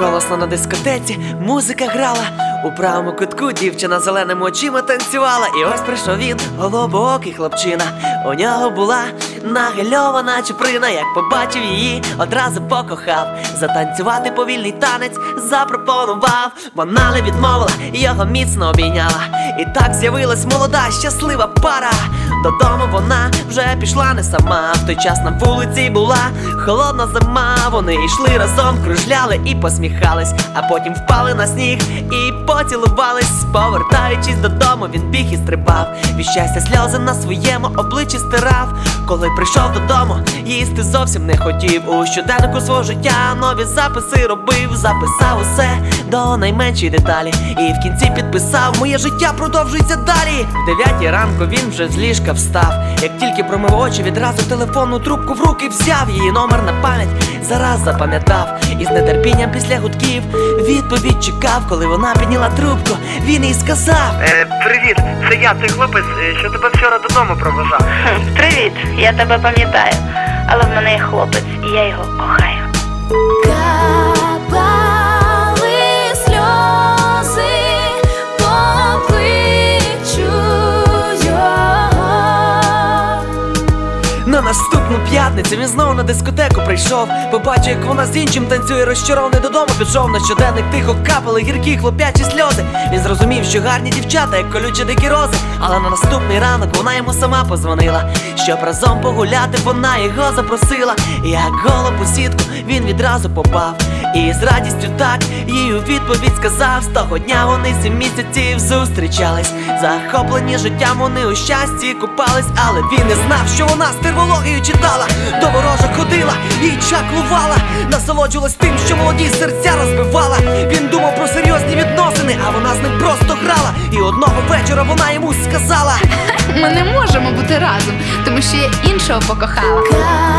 Голосно на дискотеці музика грала. У правому кутку дівчина зеленими очима танцювала. І ось прийшов він, голубоокий хлопчина. У нього була нагальована чуприна. Як побачив її, одразу покохав. Затанцювати повільний танець запропонував. Вона не відмовила, його міцно обійняла. І так з'явилась молода, щаслива пара. Додому вона вже пішла не сама. В той час на вулиці була холодна зима. Вони йшли разом, кружляли і посміхались, а потім впали на сніг і поцілувались. Повертаючись додому, він біг і стрибав. Від щастя сльози на своєму обличчі стирав. Коли прийшов додому, їсти зовсім не хотів. У щоденнику свого життя нові записи робив, записав усе до найменшої деталі. І в кінці підписав: Моє життя продовжується далі. В дев'ятій ранку він вже з ліжка встав. Як тільки промив очі, відразу телефонну трубку в руки взяв. Її номер на пам'ять зараз запам'ятав. І з нетерпінням після гудків відповідь чекав, коли вона підняла трубку. Він їй сказав: Е, привіт, це я, той хлопець, е, що тебе вчора додому провожав. Привіт, я тебе пам'ятаю, але в мене є хлопець, і я його кохаю. На наступну п'ятницю він знову на дискотеку прийшов. Побачив, як вона з іншим танцює, розчарований додому пішов на щоденник тихо капали гіркі хлоп'ячі сльози. Він зрозумів, що гарні дівчата, як колючі дикі рози. Але на наступний ранок вона йому сама позвонила. Щоб разом погуляти, вона його запросила. Як голуб у сітку він відразу попав. І з радістю так їй у відповідь сказав. З того дня вони сім місяців зустрічались. Захоплені життям вони у щасті купались, але він не знав, що вона з термологією читала, до ворожок ходила і чаклувала, насолоджувалась тим, що молоді серця розбивала. Він думав про серйозні відносини, а вона з ним просто грала. І одного вечора вона йому сказала. Ми не можемо бути разом, тому що я іншого покохала.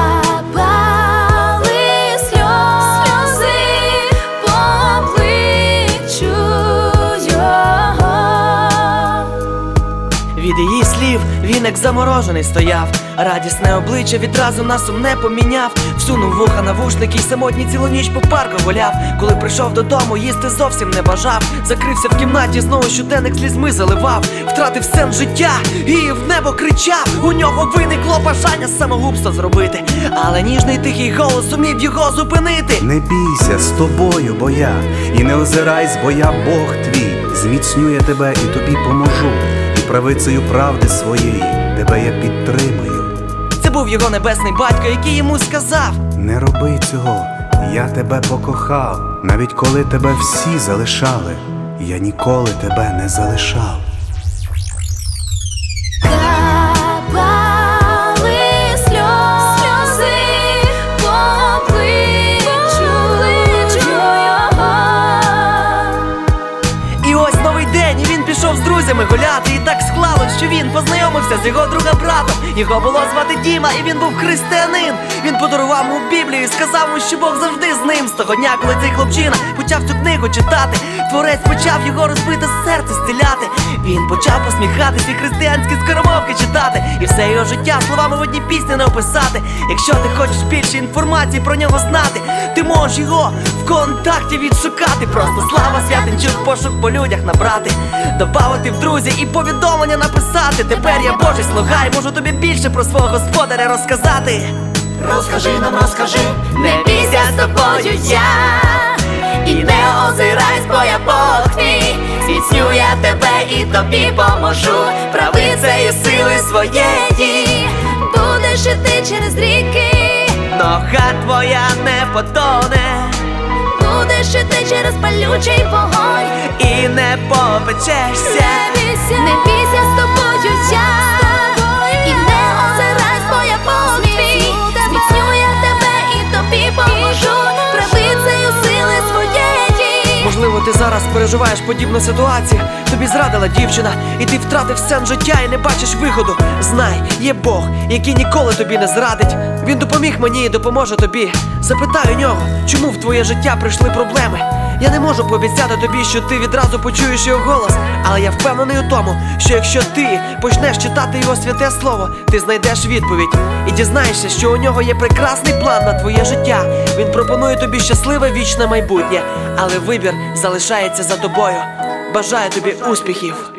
Від її слів він як заморожений стояв. Радісне обличчя відразу на сумне поміняв. Всунув вуха навушники й самотній цілу ніч по парку гуляв. Коли прийшов додому, їсти зовсім не бажав. Закрився в кімнаті, знову щоденник слізьми заливав. Втратив сенс життя і в небо кричав. У нього виникло бажання самогубство зробити. Але ніжний тихий голос зумів його зупинити. Не бійся з тобою, бо я, і не озирайсь, бо я Бог твій, зміцнює тебе і тобі поможу, і правицею правди своєї тебе я підтримую. Це був його небесний батько, який йому сказав. Не роби цього, я тебе покохав, навіть коли тебе всі залишали, я ніколи тебе не залишав. Капали сльози по плечу його. І ось новий день, він пішов з друзями гуляти. І так склалось, що він познайомився з його другом братом. Його було звати Діма, і він був християнин. Він подарував йому Біблію і сказав йому, що Бог завжди з ним. З того дня, коли цей хлопчина почав цю книгу читати, творець почав його розбите серце зціляти. Він почав посміхатись і християнські скоромовки читати. І все його життя словами в одній пісні не описати. Якщо ти хочеш більше інформації про нього знати, ти можеш його в контакті відшукати. Просто слава святинчук, пошук по людях набрати, добавити в друзі і повідомлення написати. Тепер я Божий слуга і можу тобі більше про свого господаря розказати. Розкажи нам, розкажи. Не бійся з тобою я І не озирайсь, бо я Бог твій Зміцню я тебе і тобі поможу Правицею сили своєї Будеш іти через ріки Нога твоя не потоне Будеш іти через палючий вогонь і не. Не бійся, не бійся з тобою я І не озирайсь, бо я твій Зміцню я тебе і тобі поможу Правицею сили своєї Можливо, ти зараз переживаєш подібну ситуацію. Тобі зрадила дівчина, і ти втратив сенс життя і не бачиш виходу. Знай, є Бог, який ніколи тобі не зрадить. Він допоміг мені і допоможе тобі. Запитай у нього, чому в твоє життя прийшли проблеми. Я не можу пообіцяти тобі, що ти відразу почуєш його голос, але я впевнений у тому, що якщо ти почнеш читати його святе слово, ти знайдеш відповідь. і дізнаєшся, що у нього є прекрасний план на твоє життя. Він пропонує тобі щасливе вічне майбутнє, але вибір залишається за тобою. Бажаю тобі успіхів!